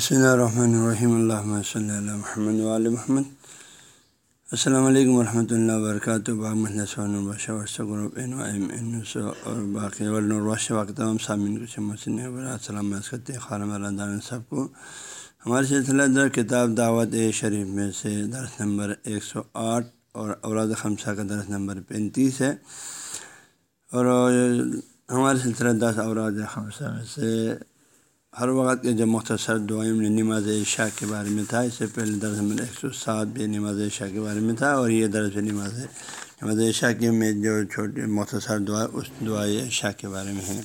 بسم اللہ الرحمن الرحیم اللہ صلی اللہ محمد علیہ محمد السلام علیکم ورحمۃ اللہ وبرکاتہ اور باقی کے تمام سامعین کو سلام کرتے خالم اللہ صاحب کو ہمارے سلسلہ در کتاب دعوت شریف میں سے درس نمبر ایک سو آٹھ اور اوراد خمسہ کا درس نمبر پینتیس ہے اور ہمارے سلسلہ دس اوراد خمسہ میں سے ہر وقت کے جو مختصر دعائیں میں نماز عشاء کے بارے میں تھا، اس سے پہلے درس نمبر ایک سو سات بھی نماز عشاء کے بارے میں تھا اور یہ درس نماز نماز عشاء کے میں جو چھوٹے مختصر دعا، اس دعا عشاء کے بارے میں ہے۔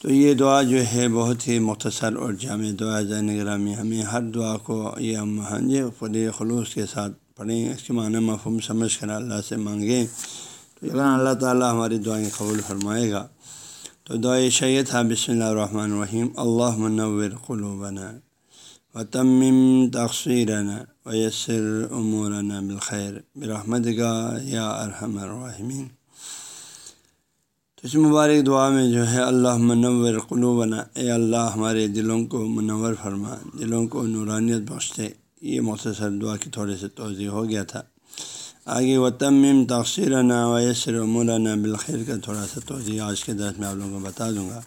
تو یہ دعا جو ہے بہت ہی مختصر اور جامع دعا زین گرامی، ہمیں ہر دعا کو یہ ہم ہاں جی خود خلوص کے ساتھ پڑھیں، اس کے معنی مفہوم سمجھ کر اللہ سے مانگیں۔ تو اللہ تعالیٰ ہماری دعائیں قبول فرمائے گا تو دعا شید تھا ہاں، بسم اللہ الرحمن الرحیم۔ اللہ منور قلوبنا و تمم تقصیرنا و یسر امورنا بالخیر۔ برحمت گا یا ارحم الرحمین تو اس مبارک دعا میں جو ہے، اللہ منور قلوبنا۔ اے اللہ، ہمارے دلوں کو منور فرما۔ دلوں کو نورانیت بخشتے۔ یہ مختصر دعا کی تھوڑے سے توضیع ہو گیا تھا۔ آگے و تمم تقسیر نا ویسر مولانا بالخیر کا تھوڑا سا توجہ آج کے درس میں آپ لوگوں کو بتا دوں گا۔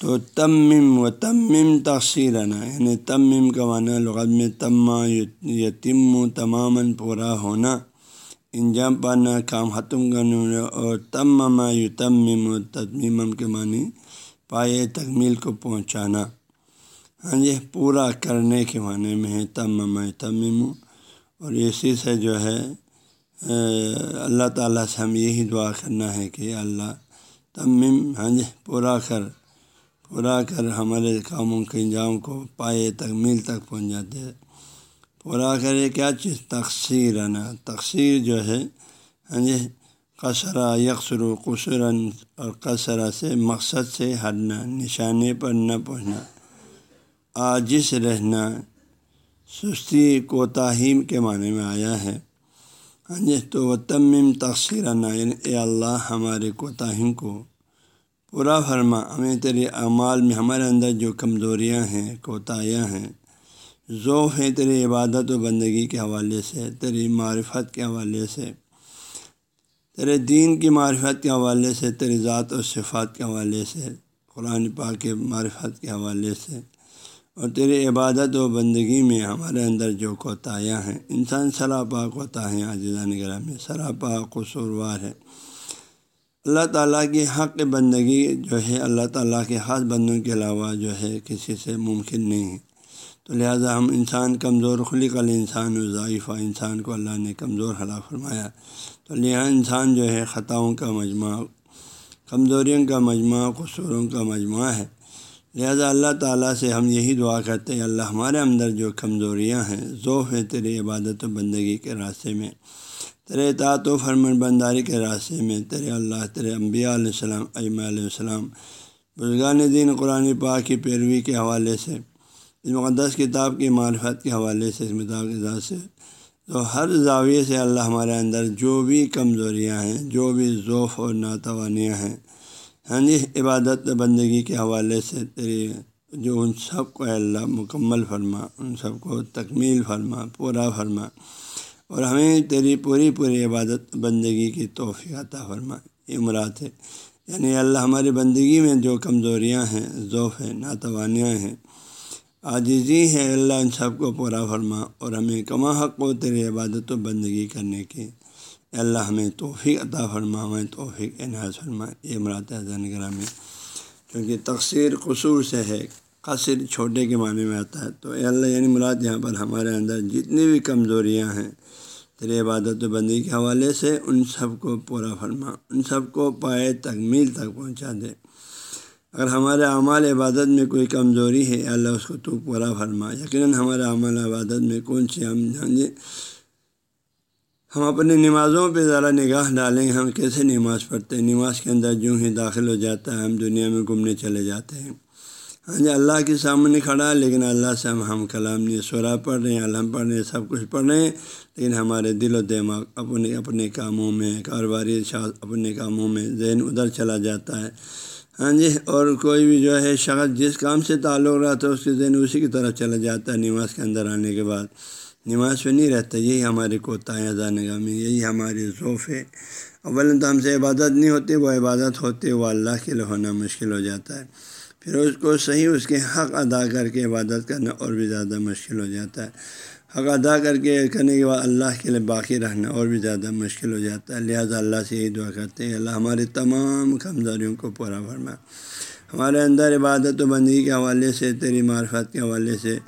تو تمم و تمم تقسیر نا یعنی تمم کا معنی لغت میں تما، یتم تمام پورا ہونا، انجام پانا، کام ختم کرنا، اور تمم یو تمم و تمیم کے معنی پائے، تکمیل کو پہنچانا۔ ہاں جی پورا کرنے کے معنی میں ہے تمم اور اسی سے جو ہے اللہ تعالیٰ سے ہم یہی دعا کرنا ہے کہ اللہ تمم ہاں جی پورا کر پورا کر ہمارے کاموں کے انجام کو پائے تکمیل تک پہنچ جاتے پورا کرے کیا چیز؟ تقسیر نا تقسیر جو ہے ہاں جی قصرہ یکسر و قصراً اور قصرہ سے، مقصد سے ہٹنا، نشانے پر نہ پہنچنا۔ عاجز رہنا، سستی کوتاہیم کے معنی میں آیا ہے۔ ہاں جی تو وہ تمم تقسیر اے اللہ ہمارے کوتاہم کو پورا فرما۔ ہمیں تیرے اعمال میں ہمارے اندر جو کمزوریاں ہیں، کوتاہیاں ہیں ذوف ہے تیری عبادت و بندگی کے حوالے سے، تیری معرفت کے حوالے سے، تیرے دین کی معرفت کے حوالے سے، تیری ذات و صفات کے حوالے سے، قرآن پاک کے معرفت کے حوالے سے۔ اور تیری عبادت و بندگی میں ہمارے اندر جو کوتاہیاں ہیں، انسان سراپا کوتاہیں عزیزہ نگرہ میں سراپا قصوروار ہے۔ اللہ تعالیٰ کی حق بندگی جو ہے، اللہ تعالیٰ کے خاص بندوں کے علاوہ جو ہے، کسی سے ممکن نہیں ہے۔ تو لہٰذا ہم انسان کمزور، خلق انسان و ضائفہ انسان کو اللہ نے کمزور حلا فرمایا۔ تو لہٰذا انسان جو ہے، خطاؤں کا مجموعہ، کمزوریوں کا مجموعہ، قصوروں کا مجموعہ ہے۔ لہذا اللہ تعالیٰ سے ہم یہی دعا کرتے ہیں اللہ ہمارے اندر جو کمزوریاں ہیں ذوف ہے تیرے عبادت و بندگی کے راستے میں، تیرے اطاعت و فرمن بنداری کے راستے میں، تیرے اللہ، تیرے انبیاء علیہ السلام ایم علیہ السلام، بزرگان دین، قرآن پاک کی پیروی کے حوالے سے، اس مقدس کتاب کی معرفت کے حوالے سے، اس کتاب کے ذات سے۔ تو ہر زاویے سے اللہ ہمارے اندر جو بھی کمزوریاں ہیں، جو بھی ذوف اور ناتوانیاں ہیں ہاں جی عبادت بندگی کے حوالے سے تیری جو ان سب کو اللہ مکمل فرما، ان سب کو تکمیل فرما، پورا فرما، اور ہمیں تیری پوری پوری عبادت بندگی کی توفیع عطا فرما۔ یہ مراد ہے۔ یعنی اللہ ہماری بندگی میں جو کمزوریاں ہیں ذوف ہیں، ناتوانیاں ہیں، عاجزی ہے، اللہ ان سب کو پورا فرما، اور ہمیں کما حق کو تیری عبادت و بندگی کرنے کی اللہ ہمیں توفیق عطا فرما، ہمیں توفیق انحاظ فرما۔ یہ مراد زین گرامی۔ کیونکہ تقسیر قصور سے ہے، قصر چھوٹے کے معنی میں آتا ہے۔ تو اے اللہ یعنی مراد یہاں پر ہمارے اندر جتنی بھی کمزوریاں ہیں، تیرے عبادت و بندی کے حوالے سے ان سب کو پورا فرما، ان سب کو پائے تکمیل تک پہنچا دے۔ اگر ہمارے اعمال عبادت میں کوئی کمزوری ہے اللہ اس کو تو پورا فرما۔ یقیناً ہمارے اعمال عبادت میں کون سی ہم جانیں۔ ہم اپنی نمازوں پہ ذرا نگاہ ڈالیں، ہم کیسے نماز پڑھتے ہیں؟ نماز کے اندر جو ہی داخل ہو جاتا ہے، ہم دنیا میں گھومنے چلے جاتے ہیں۔ ہاں جی اللہ کے سامنے کھڑا ہے لیکن اللہ سے ہم ہم کلام نہیں سورا پڑھ رہے ہیں، علم پڑھ رہے ہیں، سب کچھ پڑھ رہے ہیں۔ لیکن ہمارے دل و دماغ اپنے اپنے کاموں میں، کاروباری اپنے کاموں میں ذہن ادھر چلا جاتا ہے۔ ہاں جی اور کوئی بھی جو ہے، شخص جس کام سے تعلق رہتا ہے، اس کے ذہن اسی کی طرف چلا جاتا ہے نماز کے اندر آنے کے بعد۔ نماز پہ نہیں رہتا یہی ہماری کوتاہیاں جانے گاہ میں یہی ہماری ذوف ہے۔ اول تو ہم سے عبادت نہیں ہوتی، وہ عبادت ہوتی، وہ اللہ کے لیے ہونا مشکل ہو جاتا ہے۔ پھر اس کو صحیح، اس کے حق ادا کر کے عبادت کرنا اور بھی زیادہ مشکل ہو جاتا ہے۔ حق ادا کر کے کرنے کے بعد اللہ کے لیے باقی رہنا اور بھی زیادہ مشکل ہو جاتا ہے۔ لہٰذا اللہ سے یہی دعا کرتے ہیں، اللہ ہماری تمام کمزوریوں کو پورا بھرما ہمارے اندر عبادت و بندی کے حوالے سے، تیری معرفت کے حوالے سے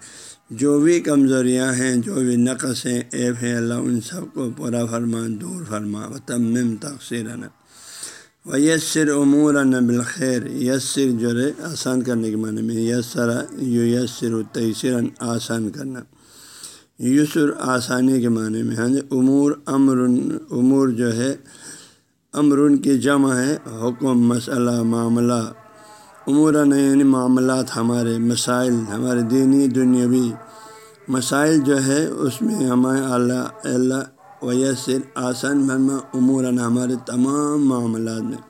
جو بھی کمزوریاں ہیں، جو بھی نقص ہیں ایپ ہے اللہ ان سب کو پورا فرما دور فرما و تمم تقسیر و یسر امور بالخیر، یسر جو ہے آسان کرنے کے معنی میں یسر یو یسر و آسان کرنا. یسر آسانی کے معنی میں ہاں جی، امور امر امور جو ہے، امرن کی جمع ہے، حکم، مسئلہ، معاملہ امور یعنی معاملات ہمارے مسائل، ہمارے دینی، دنیاوی مسائل جو ہے، اس میں ہمارے اللہ اللہ ویسر آسان بھرما امور ہمارے تمام معاملات میں۔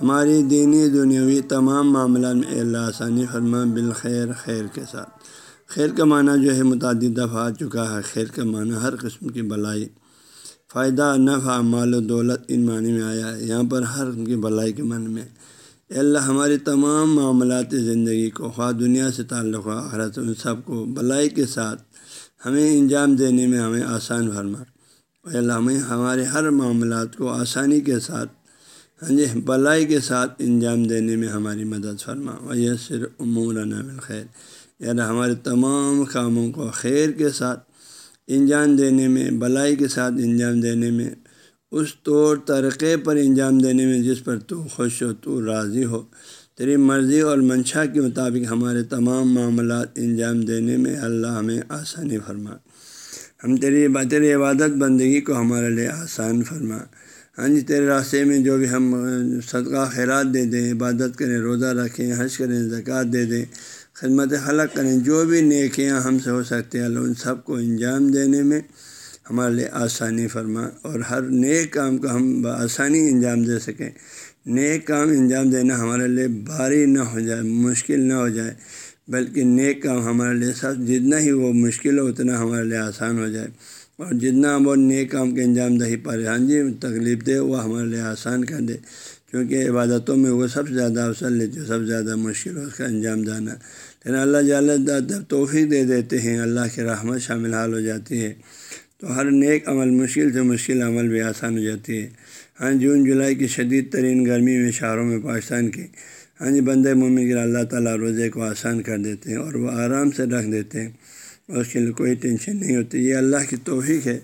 ہماری دینی، دنیاوی تمام معاملات میں اللہ آسانی فرما، بالخیر، خیر کے ساتھ۔ خیر کا معنی جو ہے متعدد دفعہ آ چکا ہے۔ خیر کا معنی ہر قسم کی بلائی، فائدہ، نفع، مال و دولت ان معنی میں آیا ہے۔ یہاں پر ہر قسم کی بلائی کے معنی میں اللہ ہماری تمام معاملات زندگی کو، خواہ دنیا سے تعلق ہوا حرت ان سب کو بلائی کے ساتھ ہمیں انجام دینے میں ہمیں آسان فرما۔ اے اللہ، ہمیں ہمارے ہر معاملات کو آسانی کے ساتھ ہاں جی بلائی کے ساتھ انجام دینے میں ہماری مدد فرما۔ و یہ صرف امور خیر یعنی ہمارے تمام کاموں کو خیر کے ساتھ انجام دینے میں، بلائی کے ساتھ انجام دینے میں اس طور طریقے پر انجام دینے میں جس پر تو خوش ہو، تو راضی ہو۔ تیری مرضی اور منشا کے مطابق ہمارے تمام معاملات انجام دینے میں اللہ ہمیں آسانی فرما۔ ہم تیری تیری عبادت بندگی کو ہمارے لیے آسان فرما۔ ہاں جی تیرے راستے میں جو بھی ہم صدقہ، خیرات دے دیں، عبادت کریں، روزہ رکھیں، حج کریں، زکوٰۃ دے دیں، خدمت خلق کریں، جو بھی نیکیاں ہم سے ہو سکتے ہیں، اللہ ان سب کو انجام دینے میں ہمارے لیے آسانی فرما اور ہر نیک کام کو ہم بآسانی انجام دے سکیں۔ نیک کام انجام دینا ہمارے لیے بھاری نہ ہو جائے، مشکل نہ ہو جائے، بلکہ نیک کام ہمارے لیے سب جتنا ہی وہ مشکل ہو اتنا ہمارے لیے آسان ہو جائے۔ اور جتنا ہم وہ نیک کام کے انجام دہی پر ہاں جی تکلیف دے، وہ ہمارے لیے آسان کر دے۔ کیونکہ عبادتوں میں وہ سب سے زیادہ اوسر لے جو سب سے زیادہ مشکل ہو اس کا انجام جانا لیکن اللہ جب توفیق دے دیتے ہیں، اللہ کی رحمت شامل حال ہو جاتی ہے۔ تو ہر نیک عمل مشکل سے مشکل عمل بھی آسان ہو جاتی ہے۔ ہاں جون جولائی کی شدید ترین گرمی میں شہروں میں پاکستان کے ہاں جی بندے مومن کے اللہ تعالیٰ روزے کو آسان کر دیتے ہیں اور وہ آرام سے رکھ دیتے ہیں۔ اور اس کے لیے کوئی ٹینشن نہیں ہوتی۔ یہ اللہ کی توفیق ہے۔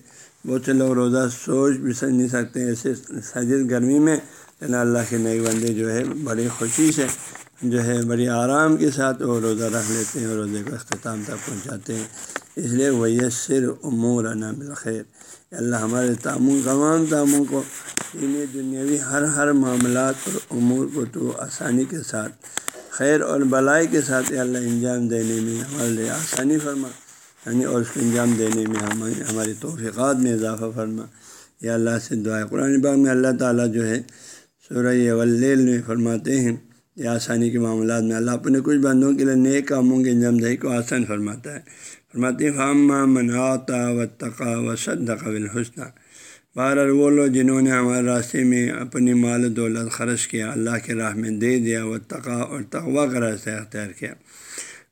بہت سے لوگ روزہ سوچ بھی سمجھ نہیں سکتے۔ ایسے شدید گرمی میں اللہ کے نئے بندے جو ہے، بڑی خوشی سے جو ہے بڑی آرام کے ساتھ وہ روزہ رکھ لیتے ہیں اور روزے کو اختتام تک پہنچاتے ہیں۔ اس لیے وہ یسر امور بالخیر اللہ، ہمارے تعمون تمام تعموں کو دینی دنیاوی ہر ہر معاملات اور امور کو تو آسانی کے ساتھ، خیر اور بلائی کے ساتھ اللہ انجام دینے میں ہمارے لیے آسانی فرما۔ یعنی اور اس کو انجام دینے میں ہمیں ہماری توفیقات میں اضافہ فرما۔ یا اللہ سے دعا قرآن باغ میں اللہ تعالیٰ جو ہے سورہ ولیل میں فرماتے ہیں یا آسانی کے معاملات میں اللہ اپنے کچھ بندوں کے لیے نئے کاموں کے انجام دہی کو آسان فرماتا ہے۔ فرماتی فامہ مناتا و تقا و صد قبل حسنہ بہر وہ لوگ جنہوں نے ہمارے راستے میں اپنی مال و دولت خرچ کیا، اللہ کے راہ میں دے دیا وہ تقا اور تقوا کا راستہ اختیار کیا۔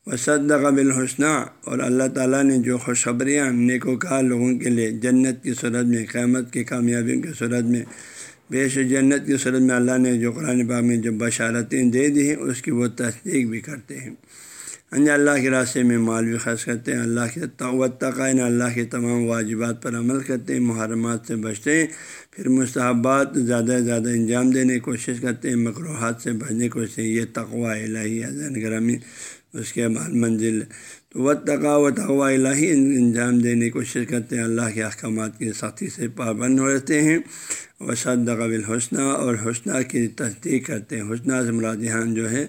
وہ صد قبل حسنہ اور اللہ تعالیٰ نے جو خوشخبریاں نیک و لوگوں کے لیے جنت کی صورت میں، قیامت کی کامیابیوں کی صورت میں بیش جنت کی صورت میں اللہ نے جو قرآن پاک میں جو بشارتیں دے دی ہیں، اس کی وہ تصدیق بھی کرتے ہیں۔ انجا اللہ کے راستے میں مال بھی خرچ کرتے ہیں، اللہ کے تقائن یعنی اللہ کے تمام واجبات پر عمل کرتے ہیں، محرمات سے بچتے ہیں۔ پھر مستحبات زیادہ سے زیادہ انجام دینے کی کوشش کرتے ہیں مقروحات سے بچنے کی کوشش یہ تقوا الہی زین گرامی۔ اس کے بعد منزل تو تقا و تقوا الہی انجام دینے کی کوشش کرتے ہیں۔ اللہ کے احکامات کی سختی سے پابند ہو رہتے ہیں۔ وسعت قبل حسنہ اور حسنہ کی تصدیق کرتے ہیں۔ حسنہ سے مرادیان جو ہے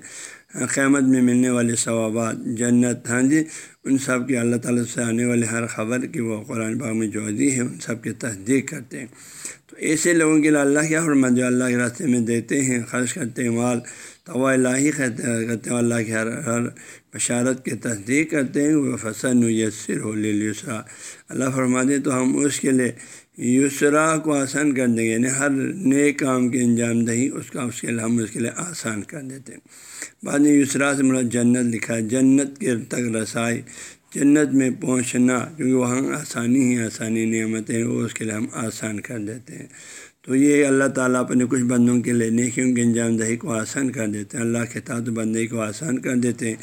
قیامت میں ملنے والے ثوابات، جنت ہاں جی ان سب کی اللہ تعالیٰ سے آنے والے ہر خبر کی وہ قرآن باغ میں جو عدی ہے، ان سب کی تصدیق کرتے ہیں۔ تو ایسے لوگوں کے لیے اللہ کیا حرمت جو اللہ کے راستے میں دیتے ہیں، خرچ کرتے ہیں، مال تو الہی کرتے ہیں، اللہ کی ہر ہر بشارت کی تصدیق کرتے ہیں۔ وہ فصن یسر ہو لیسرا اللہ فرماتے تو ہم اس کے لیے یسرا کو آسان کر دیں گے یعنی ہر نئے کام کی انجام دہی اس کا، اس کے لیے ہم اس کے لیے آسان کر دیتے ہیں۔ بعد میں یسرا سے مراد جنت لکھا ہے، جنت کے تک رسائی، جنت میں پہنچنا، کیونکہ وہاں آسانی ہی آسانی نعمتیں وہ اس کے لیے ہم آسان کر دیتے ہیں۔ تو یہ اللہ تعالیٰ اپنے کچھ بندوں کے لیے نیکیوں کی انجام دہی کو آسان کر دیتے ہیں۔ اللہ کے تعداد بندی کو آسان کر دیتے ہیں۔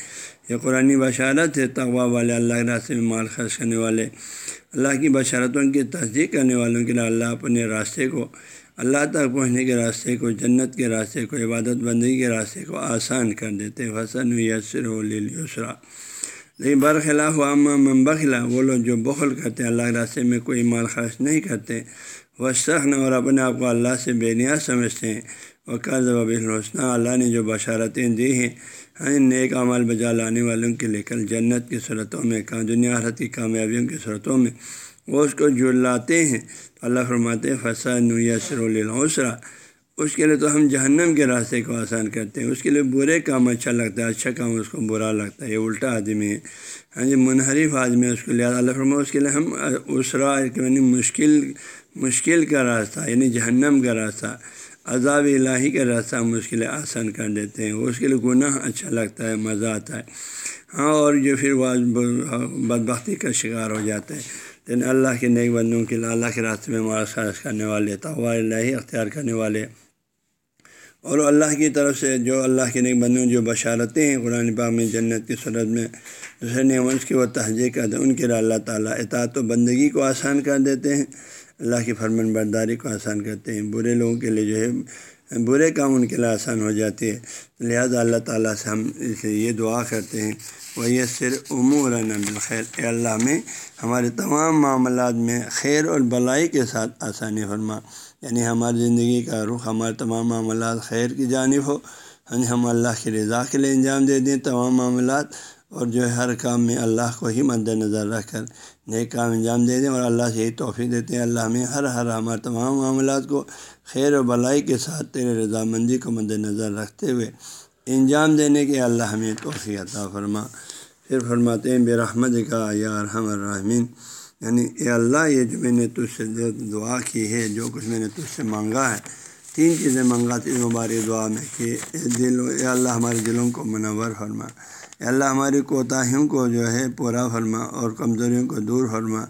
یہ قرآن بشارت ہے تغوا والے، اللہ کے راستے میں مال خرچ کرنے والے۔ اللہ کی بشارتوں کی تصدیق کرنے والوں کے لیے اللہ اپنے راستے کو، اللہ تک پہنچنے کے راستے کو، جنت کے راستے کو، عبادت بندی کے راستے کو آسان کر دیتے حسن یسر و لیسرا لیکن برخلاف عام بخلا، وہ لوگ جو بخل کرتے ہیں، اللہ کے راستے میں کوئی مال خرچ نہیں کرتے۔ وہ سخن اور اپنے آپ کو اللہ سے بے نیاز سمجھتے ہیں۔ وہ قرض و اللہ نے جو بشارتیں دی ہیں ہاں نیک عمل بجا لانے والوں کے لے کر جنت کی صورتوں میں دنیا حرت کی کامیابیوں کی صورتوں میں، وہ اس کو جلاتے ہیں۔ تو اللہ فرماتے فسن یسر الحسرا اس کے لیے تو ہم جہنم کے راستے کو آسان کرتے ہیں۔ اس کے لیے برے کام اچھا لگتا ہے اچھا کام اس کو برا لگتا ہے۔ یہ الٹا آدمی ہے۔ ہاں جی منحرف آدمی ہے اس کو لہٰذا اللہ فرما اس کے لیے ہم اسرا یعنی مشکل مشکل کا راستہ یعنی جہنم کا راستہ، عذاب الہی کا راستہ ہم آسان کر دیتے ہیں۔ اس کے لیے گناہ اچھا لگتا ہے، مزہ آتا ہے۔ ہاں اور جو پھر بدبختی کا شکار ہو جاتا ہے لیکن اللہ کے نیک بندوں کے لیے، اللہ کے راستے میں مارکس کرنے والے طوا اللہ اختیار کرنے والے۔ اور اللہ کی طرف سے جو اللہ کے نیک بندوں، جو بشارتیں ہیں، قرآن پاک میں، جنت کی صورت میں دوسرے نعمت کی وہ تہذیب کرتے ہیں ان کے لیے اللہ تعالیٰ اطاعت و بندگی کو آسان کر دیتے ہیں۔ اللہ کی فرمن برداری کو آسان کرتے ہیں۔ برے لوگوں کے لیے جو ہے، برے کام ان کے لیے آسان ہو جاتی ہے لہٰذا اللہ تعالیٰ سے ہم اسے یہ دعا کرتے ہیں وہ یہ صرف امور بالخیر اے اللہ میں ہمارے تمام معاملات میں خیر اور بلائی کے ساتھ آسانی فرما۔ یعنی ہماری زندگی کا رخ، ہمارے تمام معاملات خیر کی جانب ہو۔ یعنی ہم اللہ کی رضا کے لیے انجام دے دیں۔ تمام معاملات اور جو ہے ہر کام میں اللہ کو ہی مد نظر رکھ کر نئے کام انجام دے دیں اور اللہ سے یہی توفیق دیتے ہیں۔ اللہ ہمیں ہر ہر ہمارے تمام معاملات کو خیر و بلائی کے ساتھ تیرے رضامندی کو مد نظر رکھتے ہوئے انجام دینے کے اللہ ہمیں توفیق عطا فرما۔ پھر فرماتے ہیں، بے رحمت کا یا رحم الرحمین یعنی اے اللہ، یہ جو میں نے تجھ سے دعا کی ہے، جو کچھ میں نے تجھ سے مانگا ہے، تین چیزیں منگا تھی مبارک دعا میں کہ دل، اے اللہ ہمارے دلوں کو منور فرما۔ اللہ ہماری کوتاہیوں کو جو ہے پورا فرما اور کمزوریوں کو دور فرما۔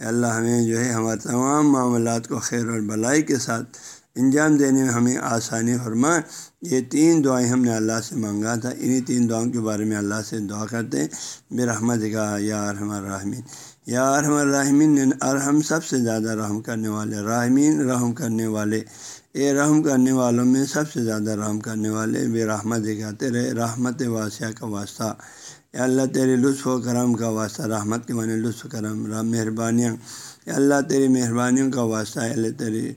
اللہ ہمیں جو ہے ہمارے تمام معاملات کو خیر اور بلائی کے ساتھ انجام دینے میں ہمیں آسانی فرما۔ یہ تین دعائیں ہم نے اللہ سے مانگا تھا۔ انہیں تین دعاؤں کے بارے میں اللہ سے دعا کرتے ہیں۔ بے رحمت کا یا رحم الرحمین یا رحم الرحمین ارحم سب سے زیادہ رحم کرنے والے راہمین رحم کرنے والے۔ اے رحم کرنے والوں میں سب سے زیادہ رحم کرنے والے بے رحمت کا تیرے رحمت واسعہ کا واسطہ۔ اے اللہ تیرے لطف و کرم کا واسطہ، رحمت کے معنی لطف کرم، رحم، مہربانیاں۔ اے اللہ تیری مہربانیوں کا واسطہ ہے اللہ تیری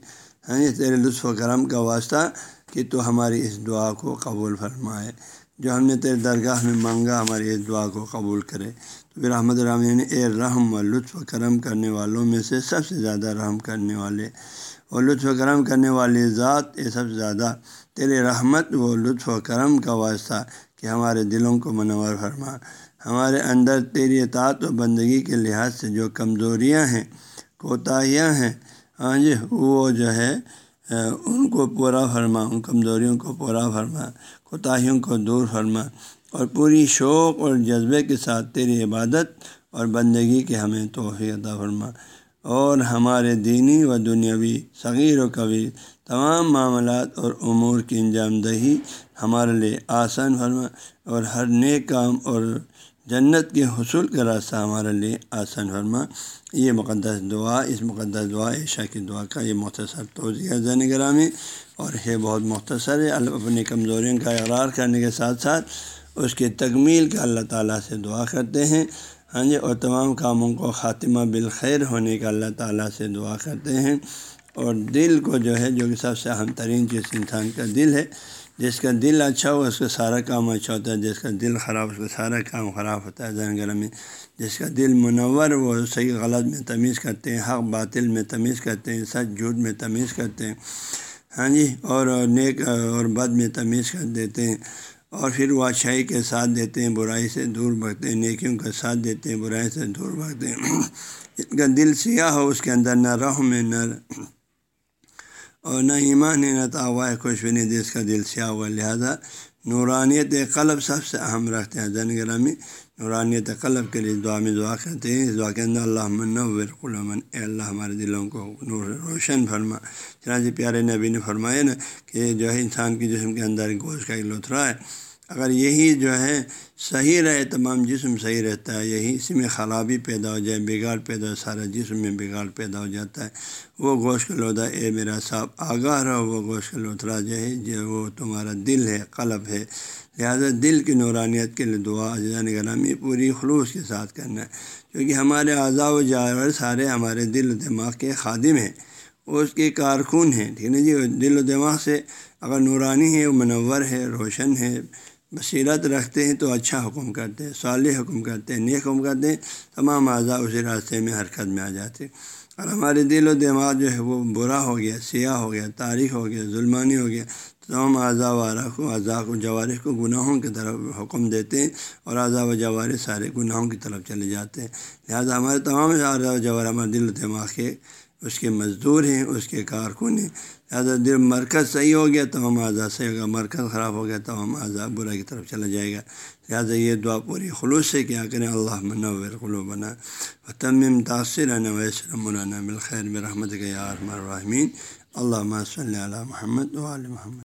ہاں تیرے لطف و کرم کا واسطہ کہ تو ہماری اس دعا کو قبول فرمائے۔ جو ہم نے تیرے درگاہ میں مانگا، ہماری اس دعا کو قبول کرے۔ تو پھر احمد الرحمین اے رحم و لطف و کرم کرنے والوں میں سے سب سے زیادہ رحم کرنے والے اور لطف و کرم کرنے والی ذات یہ سب سے زیادہ تیرے رحمت و لطف و کرم کا واسطہ کہ ہمارے دلوں کو منور فرما۔ ہمارے اندر تیری اطاعت و بندگی کے لحاظ سے جو کمزوریاں ہیں، کوتاہیاں ہیں ہاں جی وہ جو ہے ان کو پورا فرما، ان کمزوریوں کو پورا فرما، کوتاہیوں کو دور فرما اور پوری شوق اور جذبے کے ساتھ تیری عبادت اور بندگی کے ہمیں توفیع عطا فرما۔ اور ہمارے دینی و دنیاوی صغیر و کبیر تمام معاملات اور امور کی انجام دہی ہمارے لیے آسان فرما اور ہر نیک کام اور جنت کے حصول کا راستہ ہمارے لیے آسان فرما۔ یہ مقدس دعا، اس مقدس دعا عشاء کی دعا کا یہ مختصر توضیع زین گرامی۔ اور یہ بہت مختصر ہے اپنی کمزوریوں کا اقرار کرنے کے ساتھ ساتھ اس کی تکمیل کا اللہ تعالیٰ سے دعا کرتے ہیں۔ ہاں جی اور تمام کاموں کو خاتمہ بالخیر ہونے کا اللہ تعالیٰ سے دعا کرتے ہیں۔ اور دل کو جو ہے، جو کہ سب سے اہم ترین چیز انسان کا دل ہے، جس کا دل اچھا ہو، اس کا سارا کام اچھا ہوتا ہے۔ جس کا دل خراب، اس کا سارا کام خراب ہوتا ہے۔ ذہن گرم میں جس کا دل منور، وہ صحیح غلط میں تمیز کرتے ہیں، حق باطل میں تمیز کرتے ہیں، سچ جھوٹ میں تمیز کرتے ہیں۔ ہاں جی اور نیک اور بد میں تمیز کر دیتے ہیں۔ اور پھر وہ اچھائی کے ساتھ دیتے ہیں، برائی سے دور بھگتے ہیں، نیکیوں کا ساتھ دیتے ہیں، برائی سے دور بھگتے ہیں۔ ان کا دل سیاہ ہو، اس کے اندر نہ رحم میں نہ اور نہ ایمان ہے، نہ تاوا ہے، خوش بھی نہیں دس کا دل سیاہ ہوا۔ لہٰذا نورانیت قلب سب سے اہم رکھتے ہیں۔ زن گرامی نورانیت قلب کے لیے دعا میں دعا کرتے ہیں۔ اس دعا کے اندر اللہ منور قلمن اے اللہ ہمارے دلوں کو نور روشن فرما۔ چنانچہ پیارے نبی نے فرمایا نا کہ جو ہے انسان کے جسم کے اندر گوشت کا ایک لوتھرا ہے۔ اگر یہی جو ہے صحیح رہے، تمام جسم صحیح رہتا ہے، یہی اسی میں خرابی پیدا ہو جائے، بگاڑ پیدا ہو، سارا جسم میں بگاڑ پیدا ہو جاتا ہے، وہ گوشت کا لودا اے میرا صاحب، آگاہ رہو، وہ گوشت کا لوتھرا جو ہے، جو وہ تمہارا دل ہے، قلب ہے۔ لہٰذا دل کی نورانیت کے لیے دعا جان گرامی پوری خلوص کے ساتھ کرنا ہے۔ کیونکہ ہمارے اعضاء و جانور سارے ہمارے دل و دماغ کے خادم ہیں، اس کے کارکن ہیں، ٹھیک ہے جی؟ دل و دماغ سے اگر نورانی ہے منور ہے، روشن ہے بصیرت رکھتے ہیں تو اچھا حکم کرتے ہیں، صالح حکم کرتے ہیں، نیک حکم کرتے ہیں، تمام اعضاء اسی راستے میں حرکت میں آ جاتے ہیں۔ اور ہمارے دل و دماغ جو ہے وہ برا ہو گیا، سیاہ ہو گیا، تاریخ ہو گیا، ظلمانی ہو گیا۔ تمام اعضاء وارہ کو اعضاء کو، جوارح کو گناہوں کی طرف حکم دیتے ہیں اور اعضاء و جوارح سارے گناہوں کی طرف چلے جاتے ہیں۔ لہٰذا ہمارے تمام اعضاء و جوار ہمارے دل و دماغ کے، اس کے مزدور ہیں، اس کے کارکن ہیں۔ لہٰذا دل مرکز صحیح ہو گیا، تمام اعضاء صحیح ہوگا مرکز خراب ہو گیا، تمام اعضاء برا کی طرف چلا جائے گا۔ لہٰذا یہ دعا پوری خلوص سے کیا کریں اللہ منور خلو بنا و تمم تاثر ویسر مولانا بالخیر برحمت کے یار مرحمین اللہ صلی علیہ محمد علیہ محمد۔